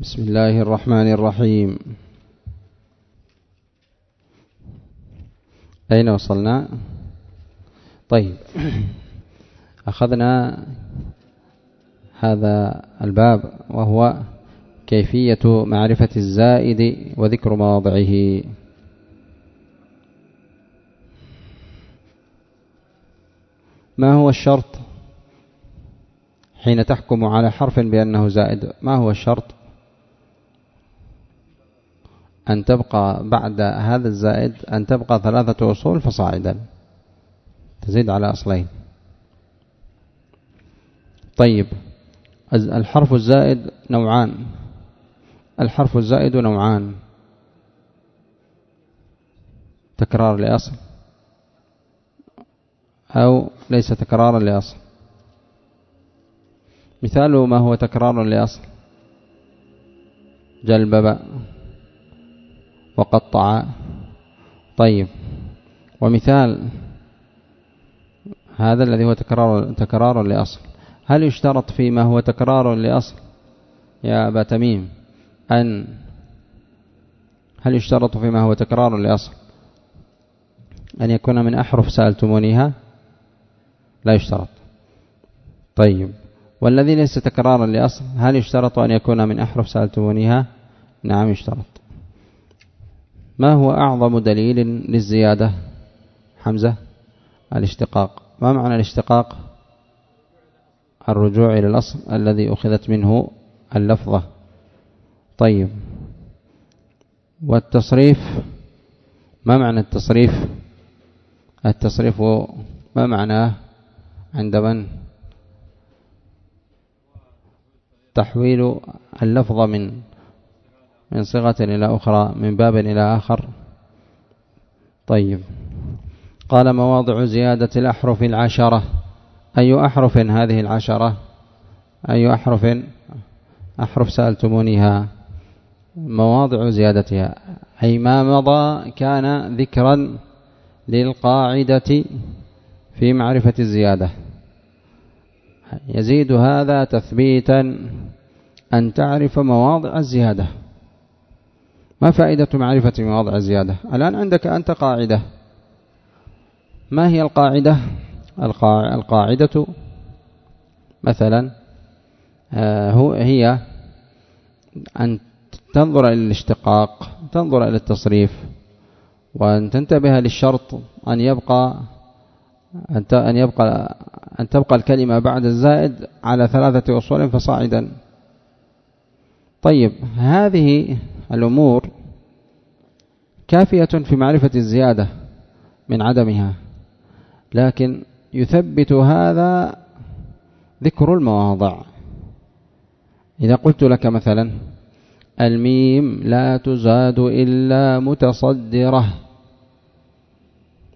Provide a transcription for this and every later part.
بسم الله الرحمن الرحيم. أين وصلنا؟ طيب. أخذنا هذا الباب وهو كيفية معرفة الزائد وذكر مواضعه. ما هو الشرط حين تحكم على حرف بأنه زائد؟ ما هو الشرط؟ أن تبقى بعد هذا الزائد أن تبقى ثلاثة أصول فصاعدا. تزيد على أصلين. طيب الحرف الزائد نوعان. الحرف الزائد نوعان. تكرار لأصل. أو ليس تكرارا لأصل. مثاله ما هو تكرار لأصل. جلبب وقطع. طيب. ومثال هذا الذي هو تكرار تكرار لأصل. هل يشترط فيما هو تكرار لأصل يا أبا تميم؟ أن هل يشترط فيما هو تكرار لأصل؟ أن يكون من أحرف سألتمونيها؟ لا يشترط. طيب. والذي ليس تكرارا لأصل هل يشترط أن يكون من أحرف سألتمونيها؟ نعم يشترط. ما هو أعظم دليل للزيادة؟ حمزة الاشتقاق. ما معنى الاشتقاق؟ الرجوع إلى الأصل الذي أخذت منه اللفظة. طيب. والتصريف؟ ما معنى التصريف؟ التصريف ما معناه عند من؟ تحويل اللفظ من من صيغة إلى أخرى من باب إلى آخر. طيب. قال مواضع زيادة الأحرف العشرة. أي أحرف هذه العشرة؟ أي أحرف؟ أحرف سألتمونيها. مواضع زيادتها. أي ما مضى كان ذكرا للقاعدة في معرفة الزيادة. يزيد هذا تثبيتا أن تعرف مواضع الزيادة. ما فائدة معرفة مواضع الزيادة؟ الآن عندك أنت قاعدة. ما هي القاعدة؟ القاعدة مثلا آه، هي أن تنظر إلى الاشتقاق تنظر إلى التصريف وأن تنتبه للشرط أن يبقى أن يبقى أن تبقى الكلمة بعد الزائد على ثلاثة أصول فصاعدا. طيب هذه الأمور كافية في معرفة الزيادة من عدمها لكن يثبت هذا ذكر المواضع. إذا قلت لك مثلا الميم لا تزاد إلا متصدرة.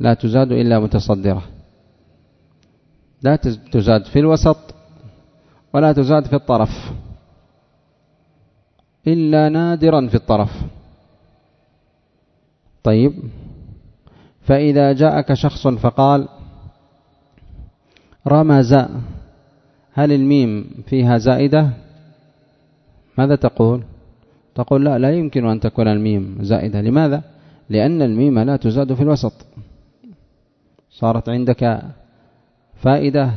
لا تزاد إلا متصدرة. لا تزاد في الوسط ولا تزاد في الطرف. إلا نادرا في الطرف. طيب. فإذا جاءك شخص فقال رمز هل الميم فيها زائدة؟ ماذا تقول؟ تقول لا لا يمكن أن تكون الميم زائدة. لماذا؟ لأن الميم لا تزاد في الوسط. صارت عندك فائدة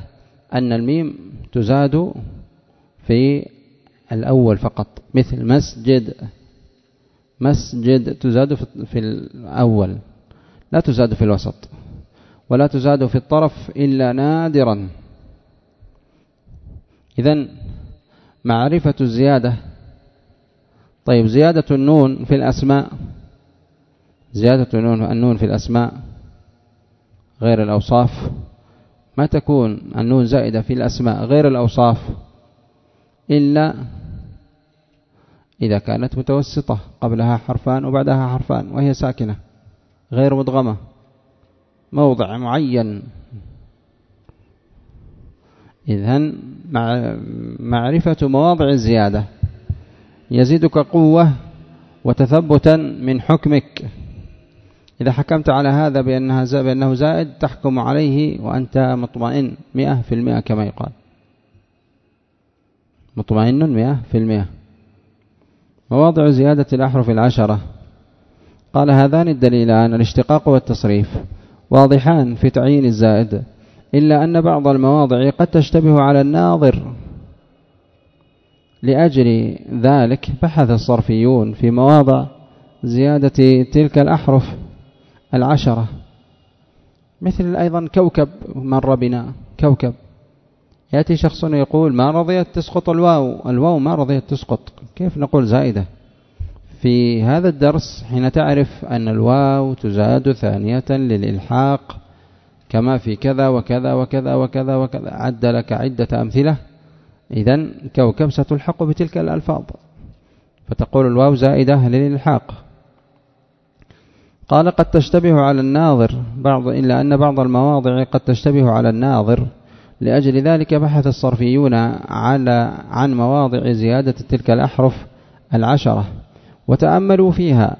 أن الميم تزاد في الأول فقط مثل مسجد مسجد تزاد في الأول لا تزاد في الوسط ولا تزاد في الطرف إلا نادرا. إذا معرفة الزيادة طيب زيادة النون في الأسماء زيادة النون في الأسماء غير الأوصاف ما تكون النون زائدة في الأسماء غير الأوصاف إلا إذا كانت متوسطة قبلها حرفان وبعدها حرفان وهي ساكنة غير مدغمة موضع معين. إذن معرفة مواضع الزيادة. يزيدك قوة وتثبتا من حكمك. إذا حكمت على هذا بأنها بأنه زائد تحكم عليه وأنت مطمئن مئة في المئة كما يقال. مطمئن مئة في المئة. مواضع زيادة الأحرف العشرة. قال هذان الدليلان الاشتقاق والتصريف. واضحان في تعيين الزائد. إلا أن بعض المواضع قد تشتبه على الناظر. لأجل ذلك بحث الصرفيون في مواضع زيادة تلك الأحرف العشرة. مثل أيضا كوكب مر بنا كوكب. يأتي شخص يقول ما رضيت تسقط الواو الواو ما رضيت تسقط. كيف نقول زائدة؟ في هذا الدرس حين تعرف أن الواو تزاد ثانية للإلحاق كما في كذا وكذا وكذا وكذا وكذا عد لك عدة أمثلة. إذا كوكب ستلحق بتلك الألفاظ. فتقول الواو زائدة للإلحاق. قال قد تشتبه على الناظر بعض إلا أن بعض المواضع قد تشتبه على الناظر. لأجل ذلك بحث الصرفيون على عن مواضع زيادة تلك الأحرف العشرة وتأملوا فيها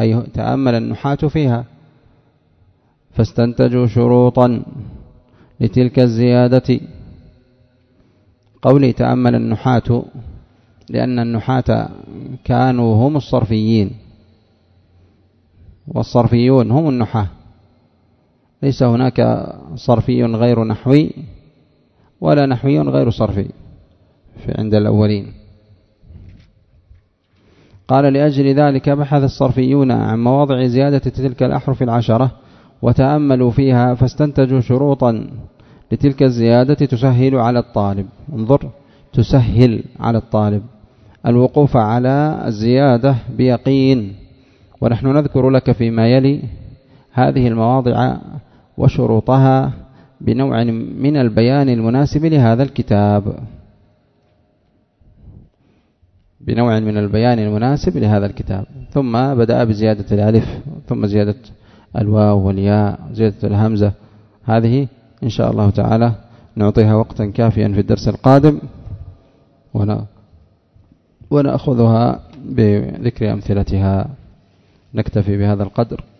أي تأمل النحاة فيها فاستنتجوا شروطا لتلك الزيادة. قولي تأمل النحاة لأن النحاة كانوا هم الصرفيين والصرفيون هم النحاة. ليس هناك صرفي غير نحوي ولا نحوي غير صرفي في عند الأولين. قال لأجل ذلك بحث الصرفيون عن مواضع زيادة تلك الأحرف العشرة وتأملوا فيها فاستنتجوا شروطا لتلك الزيادة تسهل على الطالب. انظر تسهل على الطالب الوقوف على الزيادة بيقين. ونحن نذكر لك فيما يلي هذه المواضع وشروطها بنوع من البيان المناسب لهذا الكتاب. بنوع من البيان المناسب لهذا الكتاب. ثم بدأ بزيادة الألف ثم زيادة الواو والياء زيادة الهمزة. هذه إن شاء الله تعالى نعطيها وقتا كافيا في الدرس القادم. ونأخذها بذكر أمثلتها. نكتفي بهذا القدر.